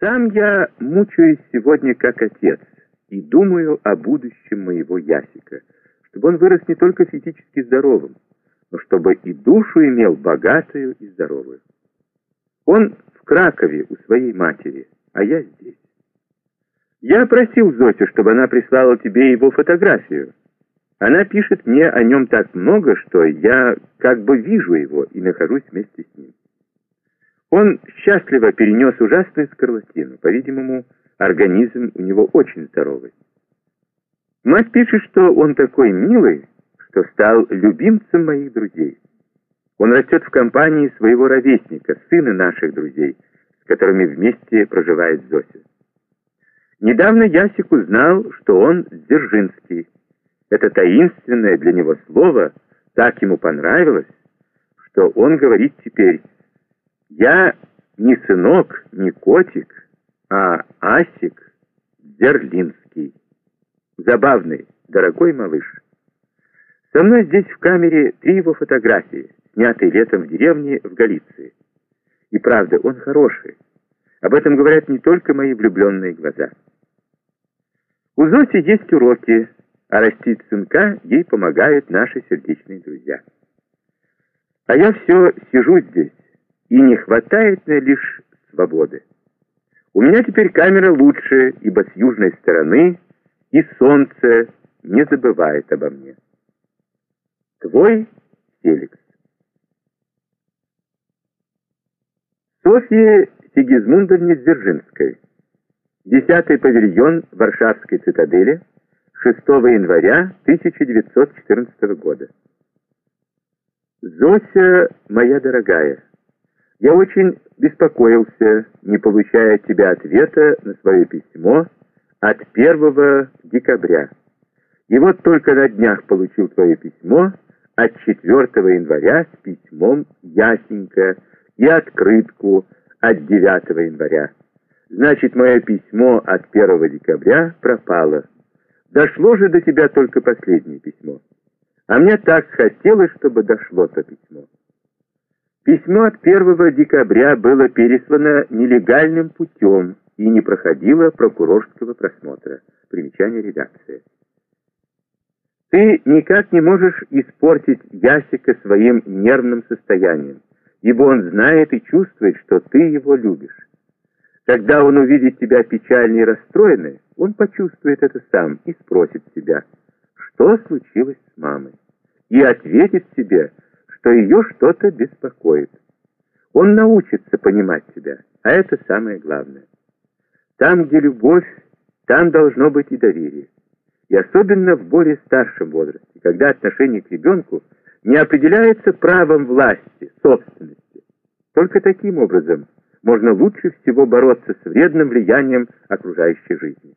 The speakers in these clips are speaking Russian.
Сам я мучаюсь сегодня как отец и думаю о будущем моего Ясика, чтобы он вырос не только физически здоровым, но чтобы и душу имел богатую и здоровую. Он в Кракове у своей матери, а я здесь. Я просил Зосю, чтобы она прислала тебе его фотографию. Она пишет мне о нем так много, что я как бы вижу его и нахожусь вместе с ним. Он счастливо перенес ужасную скарлатину. По-видимому, организм у него очень здоровый. Мать пишет, что он такой милый, что стал любимцем моих друзей. Он растет в компании своего ровесника, сына наших друзей, с которыми вместе проживает Зося. Недавно Ясик узнал, что он Дзержинский. Это таинственное для него слово так ему понравилось, что он говорит теперь «Я не сынок, не котик, а Асик Дзерлинский». Забавный, дорогой малыш. Со мной здесь в камере три его фотографии, снятые летом в деревне в Галиции. И правда, он хороший. Об этом говорят не только мои влюбленные глаза. У Зоси есть уроки, а растить сынка ей помогают наши сердечные друзья. А я все сижу здесь, и не хватает мне лишь свободы. У меня теперь камера лучше, ибо с южной стороны и солнце не забывает обо мне. Твой Феликс. Софья Сигизмундовне Дзержинской. Десятый павильон Варшавской цитадели, 6 января 1914 года. Зося, моя дорогая, я очень беспокоился, не получая от тебя ответа на свое письмо от 1 декабря. И вот только на днях получил твое письмо от 4 января с письмом ясненько и открытку от 9 января. Значит, мое письмо от 1 декабря пропало. Дошло же до тебя только последнее письмо. А мне так хотелось, чтобы дошло то письмо. Письмо от 1 декабря было переслано нелегальным путем и не проходило прокурорского просмотра. Примечание редакции. Ты никак не можешь испортить Ясика своим нервным состоянием, ибо он знает и чувствует, что ты его любишь. Когда он увидит тебя печальной и расстроенной, он почувствует это сам и спросит тебя, что случилось с мамой, и ответит тебе, что ее что-то беспокоит. Он научится понимать тебя, а это самое главное. Там, где любовь, там должно быть и доверие. И особенно в более старшем возрасте, когда отношение к ребенку не определяется правом власти, собственности. Только таким образом – можно лучше всего бороться с вредным влиянием окружающей жизни.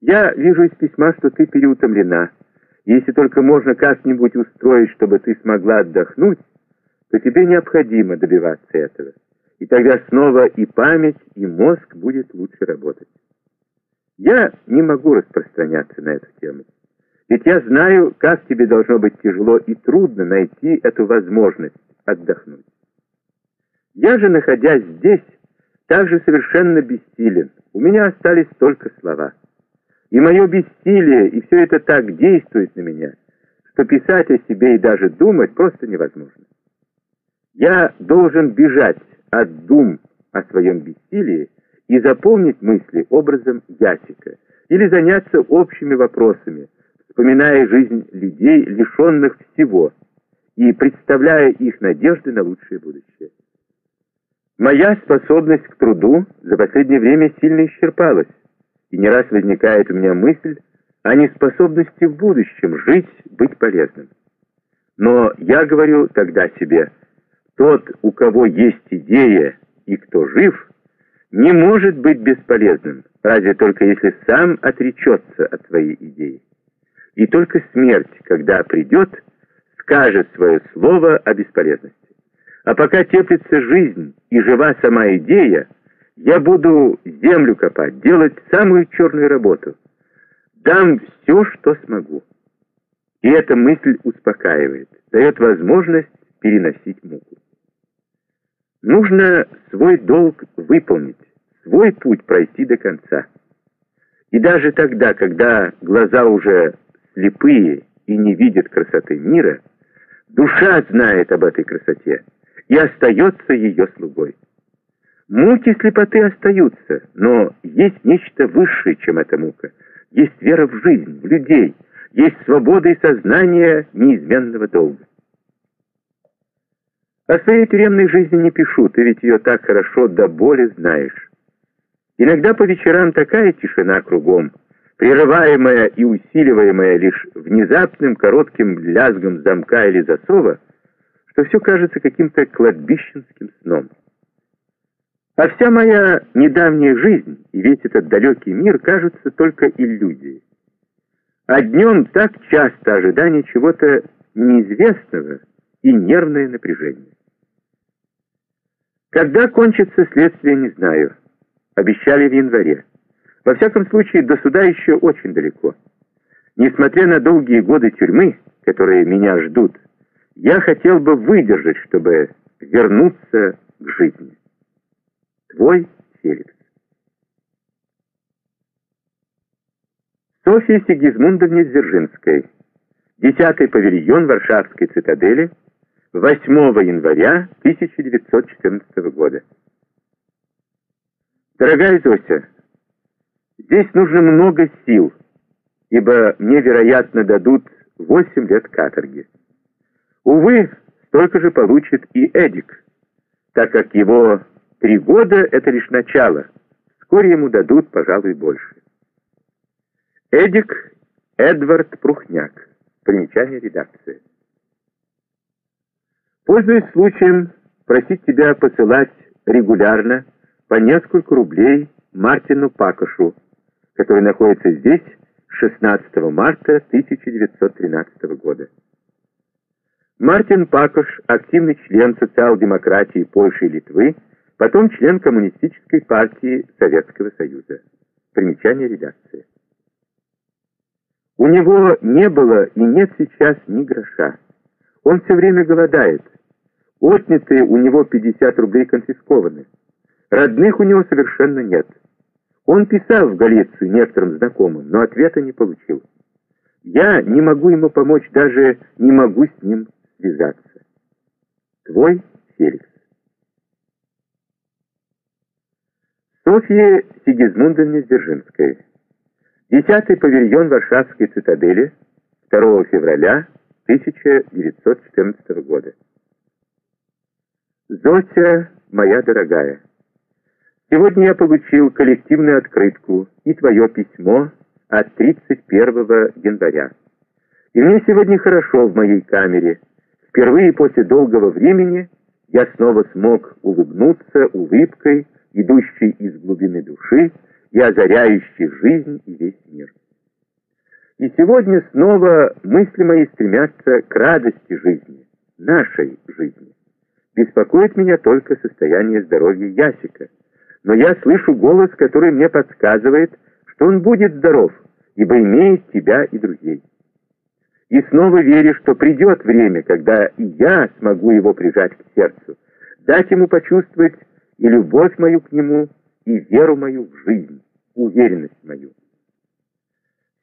Я вижу из письма, что ты переутомлена. Если только можно как-нибудь устроить, чтобы ты смогла отдохнуть, то тебе необходимо добиваться этого. И тогда снова и память, и мозг будет лучше работать. Я не могу распространяться на эту тему. Ведь я знаю, как тебе должно быть тяжело и трудно найти эту возможность отдохнуть. Я же, находясь здесь, также совершенно бессилен. У меня остались только слова. И мое бессилие, и все это так действует на меня, что писать о себе и даже думать просто невозможно. Я должен бежать от дум о своем бессилии и заполнить мысли образом Ясика, или заняться общими вопросами, вспоминая жизнь людей, лишенных всего, и представляя их надежды на лучшее будущее. Моя способность к труду за последнее время сильно исчерпалась, и не раз возникает у меня мысль о неспособности в будущем жить, быть полезным. Но я говорю тогда себе, тот, у кого есть идея и кто жив, не может быть бесполезным, разве только если сам отречется от своей идеи. И только смерть, когда придет, скажет свое слово о бесполезности. А пока теплится жизнь и жива сама идея, я буду землю копать, делать самую черную работу. Дам все, что смогу. И эта мысль успокаивает, дает возможность переносить муку. Нужно свой долг выполнить, свой путь пройти до конца. И даже тогда, когда глаза уже слепые и не видят красоты мира, душа знает об этой красоте и остается ее слугой. Муки слепоты остаются, но есть нечто высшее, чем эта мука. Есть вера в жизнь, в людей, есть свобода и сознание неизменного долга. О своей тюремной жизни не пишу, ты ведь ее так хорошо до боли знаешь. Иногда по вечерам такая тишина кругом, прерываемая и усиливаемая лишь внезапным коротким лязгом замка или засова, что все кажется каким-то кладбищенским сном. А вся моя недавняя жизнь и весь этот далекий мир кажутся только иллюзией. А днем так часто ожидание чего-то неизвестного и нервное напряжение. Когда кончится следствие, не знаю. Обещали в январе. Во всяком случае, до суда еще очень далеко. Несмотря на долгие годы тюрьмы, которые меня ждут, я хотел бы выдержать, чтобы вернуться к жизни. Твой Феликс. Софья Сигизмундовне Дзержинской. Десятый павильон Варшавской цитадели. 8 января 1914 года. Дорогая Зося, здесь нужно много сил, ибо мне, вероятно, дадут 8 лет каторги. Увы, столько же получит и Эдик, так как его Три года — это лишь начало. Вскоре ему дадут, пожалуй, больше. Эдик Эдвард Прухняк. Примечание редакции. Пользуясь случаем, просить тебя посылать регулярно по несколько рублей Мартину Пакошу, который находится здесь 16 марта 1913 года. Мартин Пакош, активный член социал-демократии Польши и Литвы, потом член Коммунистической партии Советского Союза. Примечание редакции. У него не было и нет сейчас ни гроша. Он все время голодает. Отнятые у него 50 рублей конфискованы. Родных у него совершенно нет. Он писал в Галицию некоторым знакомым, но ответа не получил. Я не могу ему помочь, даже не могу с ним связаться. Твой Феликс. Софье Сигизмундовне Дзержинской. Десятый павильон Варшавской цитадели 2 февраля 1914 года. Зося, моя дорогая, сегодня я получил коллективную открытку и твое письмо от 31 января. И мне сегодня хорошо в моей камере. Впервые после долгого времени я снова смог улыбнуться улыбкой, идущий из глубины души и озаряющий жизнь и весь мир. И сегодня снова мысли мои стремятся к радости жизни, нашей жизни. Беспокоит меня только состояние здоровья Ясика, но я слышу голос, который мне подсказывает, что он будет здоров, ибо имеет тебя и друзей. И снова верю, что придет время, когда и я смогу его прижать к сердцу, дать ему почувствовать и любовь мою к нему, и веру мою в жизнь, уверенность мою.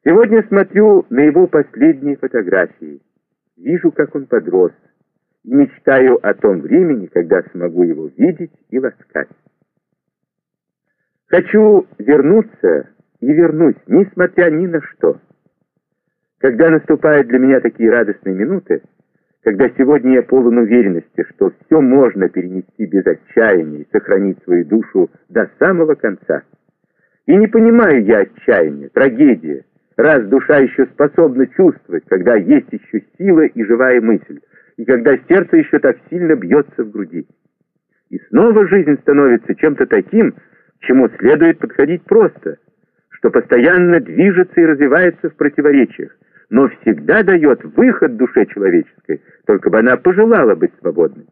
Сегодня смотрю на его последние фотографии, вижу, как он подрос, и мечтаю о том времени, когда смогу его видеть и ласкать. Хочу вернуться и вернусь, несмотря ни на что. Когда наступают для меня такие радостные минуты, когда сегодня я полон уверенности, что все можно перенести без отчаяния и сохранить свою душу до самого конца. И не понимаю я отчаяния, трагедия, раз душа еще способна чувствовать, когда есть еще сила и живая мысль, и когда сердце еще так сильно бьется в груди. И снова жизнь становится чем-то таким, к чему следует подходить просто, что постоянно движется и развивается в противоречиях, но всегда дает выход душе человеческой, только бы она пожелала быть свободной.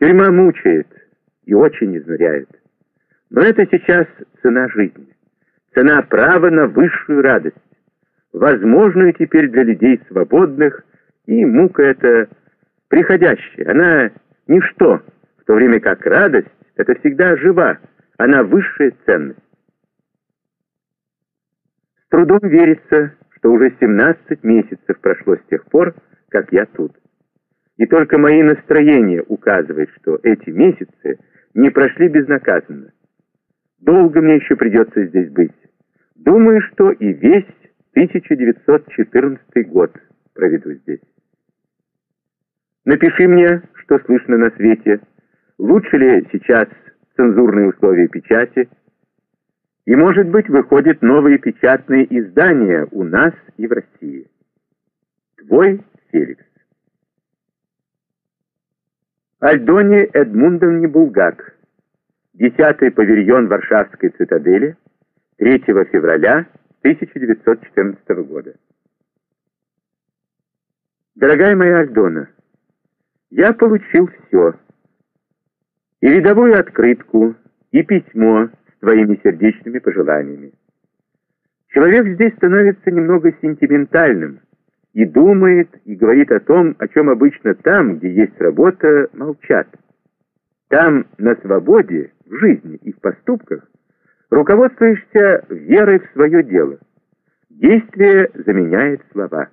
Тюрьма мучает и очень изнуряет. Но это сейчас цена жизни, цена права на высшую радость, возможную теперь для людей свободных, и мука эта приходящая, она ничто, в то время как радость — это всегда жива, она высшая ценность. С трудом верится, что уже 17 месяцев прошло с тех пор, как я тут. И только мои настроения указывают, что эти месяцы не прошли безнаказанно. Долго мне еще придется здесь быть. Думаю, что и весь 1914 год проведу здесь. Напиши мне, что слышно на свете, лучше ли сейчас цензурные условия печати, и, может быть, выходят новые печатные издания у нас и в России. Твой Феликс. Альдоне Эдмундовне Булгак. 10-й павильон Варшавской цитадели, 3 февраля 1914 года. Дорогая моя Альдона, я получил все. И рядовую открытку, и письмо с твоими сердечными пожеланиями. Человек здесь становится немного сентиментальным и думает, и говорит о том, о чем обычно там, где есть работа, молчат. Там, на свободе, в жизни и в поступках, руководствуешься верой в свое дело. Действие заменяет слова.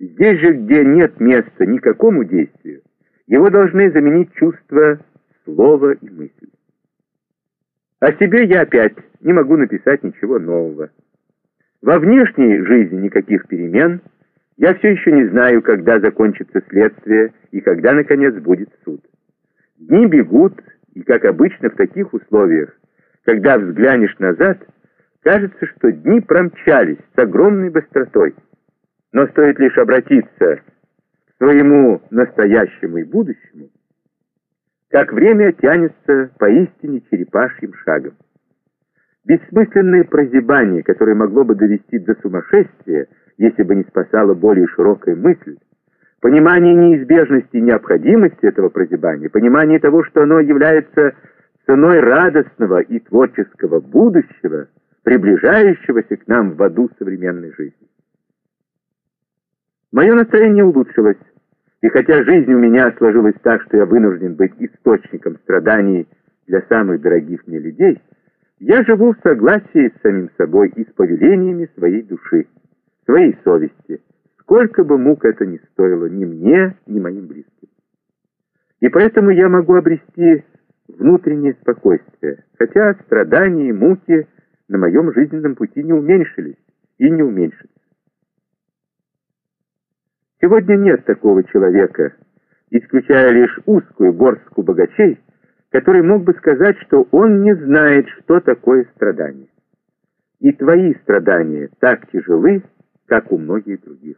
Здесь же, где нет места никакому действию, его должны заменить чувства, слова и мысль. О себе я опять не могу написать ничего нового. Во внешней жизни никаких перемен. Я все еще не знаю, когда закончится следствие и когда, наконец, будет суд. Дни бегут, и, как обычно, в таких условиях, когда взглянешь назад, кажется, что дни промчались с огромной быстротой. Но стоит лишь обратиться к своему настоящему и будущему, как время тянется поистине черепашьим шагом. Бессмысленное прозябание, которое могло бы довести до сумасшествия, если бы не спасала более широкая мысль, понимание неизбежности и необходимости этого прозябания, понимание того, что оно является ценой радостного и творческого будущего, приближающегося к нам в аду современной жизни. Мое настроение улучшилось, и хотя жизнь у меня сложилась так, что я вынужден быть источником страданий для самых дорогих мне людей, я живу в согласии с самим собой и с повелениями своей души, своей совести, сколько бы мук это ни стоило ни мне, ни моим близким. И поэтому я могу обрести внутреннее спокойствие, хотя страдания и муки на моем жизненном пути не уменьшились и не уменьшатся. Сегодня нет такого человека, исключая лишь узкую горстку богачей, который мог бы сказать, что он не знает, что такое страдание. И твои страдания так тяжелы, как у многих других.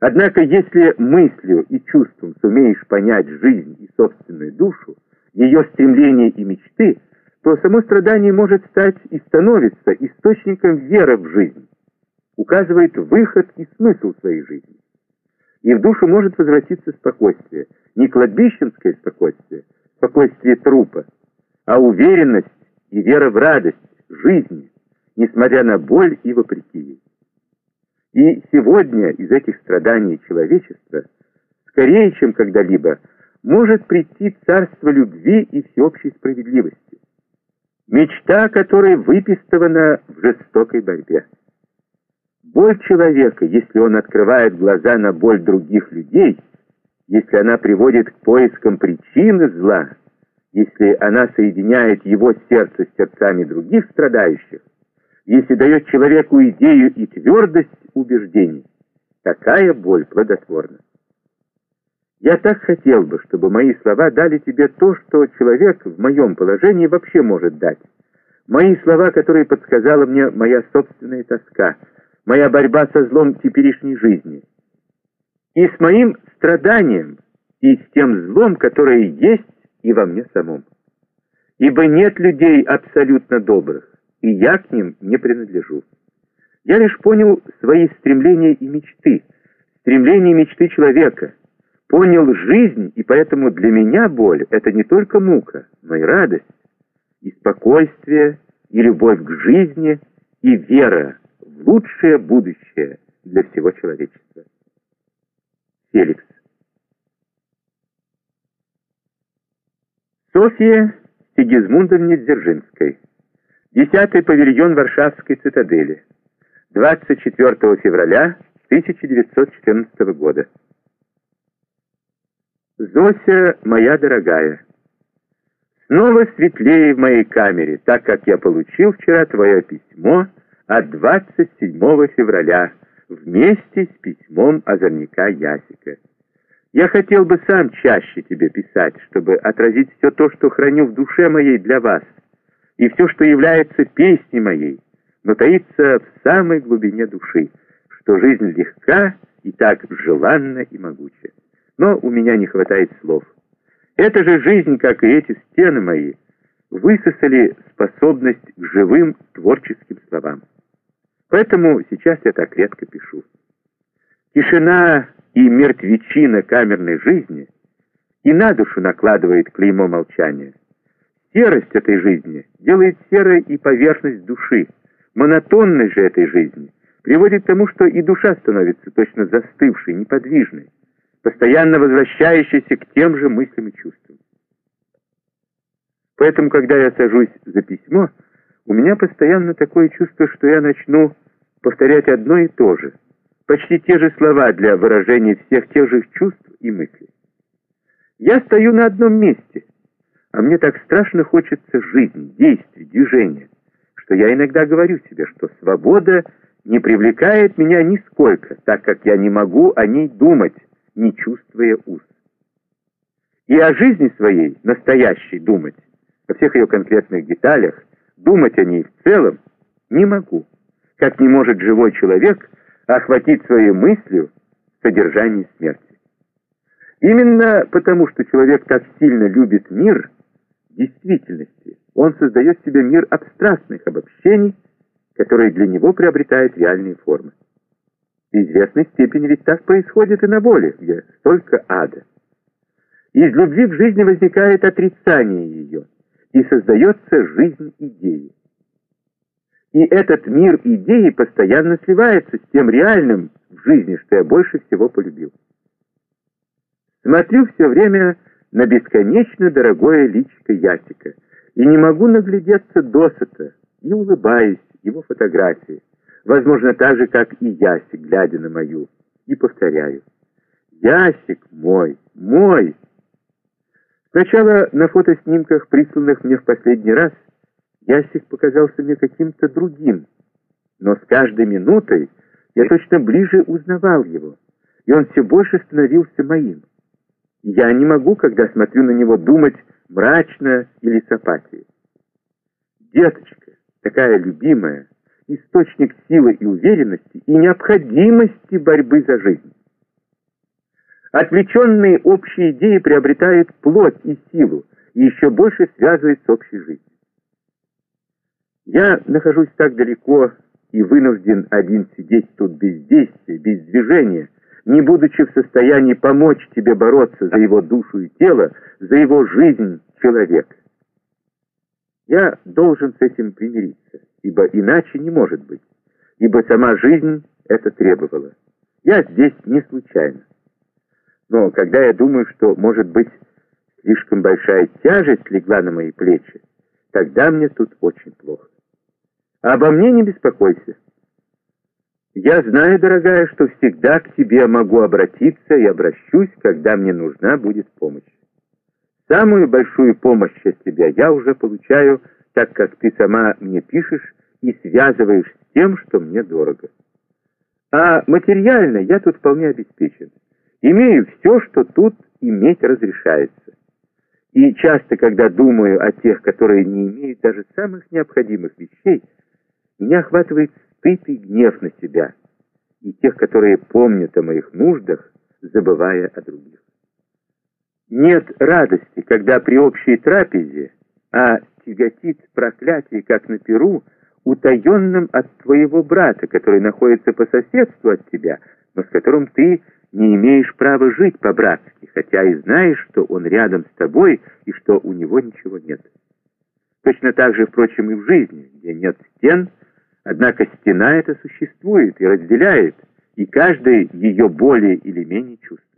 Однако, если мыслью и чувством сумеешь понять жизнь и собственную душу, ее стремления и мечты, то само страдание может стать и становится источником веры в жизнь, указывает выход и смысл своей жизни. И в душу может возвратиться спокойствие, не кладбищенское спокойствие, спокойствие трупа, а уверенность и вера в радость жизни, несмотря на боль и вопреки ей. И сегодня из этих страданий человечества, скорее, чем когда-либо, может прийти царство любви и всеобщей справедливости. Мечта, которая выпистована в жестокой борьбе. Боль человека, если он открывает глаза на боль других людей, если она приводит к поискам причины зла, если она соединяет его сердце с сердцами других страдающих, если дает человеку идею и твердость убеждений, такая боль плодотворна. Я так хотел бы, чтобы мои слова дали тебе то, что человек в моем положении вообще может дать. Мои слова, которые подсказала мне моя собственная тоска, моя борьба со злом теперешней жизни. И с моим страданием, и с тем злом, которое есть и во мне самом. Ибо нет людей абсолютно добрых, и я к ним не принадлежу. Я лишь понял свои стремления и мечты, стремления и мечты человека — понял жизнь, и поэтому для меня боль — это не только мука, но и радость, и спокойствие, и любовь к жизни, и вера лучшее будущее для всего человечества. Феликс. Софье Сигизмундовне Дзержинской. Десятый павильон Варшавской цитадели. 24 февраля 1914 года. Зося, моя дорогая, снова светлее в моей камере, так как я получил вчера твое письмо от 27 февраля вместе с письмом озорника Ясика. Я хотел бы сам чаще тебе писать, чтобы отразить все то, что храню в душе моей для вас, и все, что является песней моей, но таится в самой глубине души, что жизнь легка и так желанна и могуча. Но у меня не хватает слов. Эта же жизнь, как и эти стены мои, высосали способность к живым творческим словам. Поэтому сейчас я так редко пишу. Тишина и мертвечина камерной жизни и на душу накладывает клеймо молчания. Серость этой жизни делает серой и поверхность души. Монотонность же этой жизни приводит к тому, что и душа становится точно застывшей, неподвижной, постоянно возвращающейся к тем же мыслям и чувствам. Поэтому, когда я сажусь за письмо, у меня постоянно такое чувство, что я начну повторять одно и то же – почти те же слова для выражения всех тех же чувств и мыслей. Я стою на одном месте, а мне так страшно хочется жизни, действий, движения, что я иногда говорю себе, что свобода не привлекает меня нисколько, так как я не могу о ней думать, не чувствуя уз. И о жизни своей, настоящей, думать, о всех ее конкретных деталях, думать о ней в целом не могу, как не может живой человек охватить своей мыслью содержание смерти. Именно потому, что человек так сильно любит мир, действительности, он создает себе мир абстрактных обобщений, которые для него приобретают реальные формы. В известной степени ведь так происходит и на воле, где столько ада. Из любви к жизни возникает отрицание ее, и создается жизнь идеи. И этот мир идеи постоянно сливается с тем реальным в жизни, что я больше всего полюбил. Смотрю все время на бесконечно дорогое личико Ясика и не могу наглядеться досыта и улыбаюсь его фотографии, возможно, так же, как и Ясик, глядя на мою, и повторяю. Ясик мой, мой! Сначала на фотоснимках, присланных мне в последний раз, Ясик показался мне каким-то другим, но с каждой минутой я точно ближе узнавал его, и он все больше становился моим. Я не могу, когда смотрю на него, думать мрачно или с апатией. Деточка, такая любимая, источник силы и уверенности и необходимости борьбы за жизнь. Отвлеченные общие идеи приобретают плоть и силу, и еще больше связывают с общей жизнью. Я нахожусь так далеко и вынужден один сидеть тут без действия, без движения, не будучи в состоянии помочь тебе бороться за его душу и тело, за его жизнь человека. Я должен с этим примириться, ибо иначе не может быть, ибо сама жизнь это требовала. Я здесь не случайно. Но когда я думаю, что, может быть, слишком большая тяжесть легла на мои плечи, тогда мне тут очень плохо. Обо мне не беспокойся. Я знаю, дорогая, что всегда к тебе могу обратиться и обращусь, когда мне нужна будет помощь. Самую большую помощь от тебя я уже получаю, так как ты сама мне пишешь и связываешь с тем, что мне дорого. А материально я тут вполне обеспечен. Имею все, что тут иметь разрешается. И часто, когда думаю о тех, которые не имеют даже самых необходимых вещей, меня охватывает стыд и гнев на себя и тех, которые помнят о моих нуждах, забывая о других. Нет радости, когда при общей трапезе, а тяготит проклятие, как на перу, утаенным от твоего брата, который находится по соседству от тебя, но с которым ты не имеешь права жить по-братски, хотя и знаешь, что он рядом с тобой и что у него ничего нет. Точно так же, впрочем, и в жизни, где нет стен, Однако стена эта существует и разделяет, и каждый ее более или менее чувствует.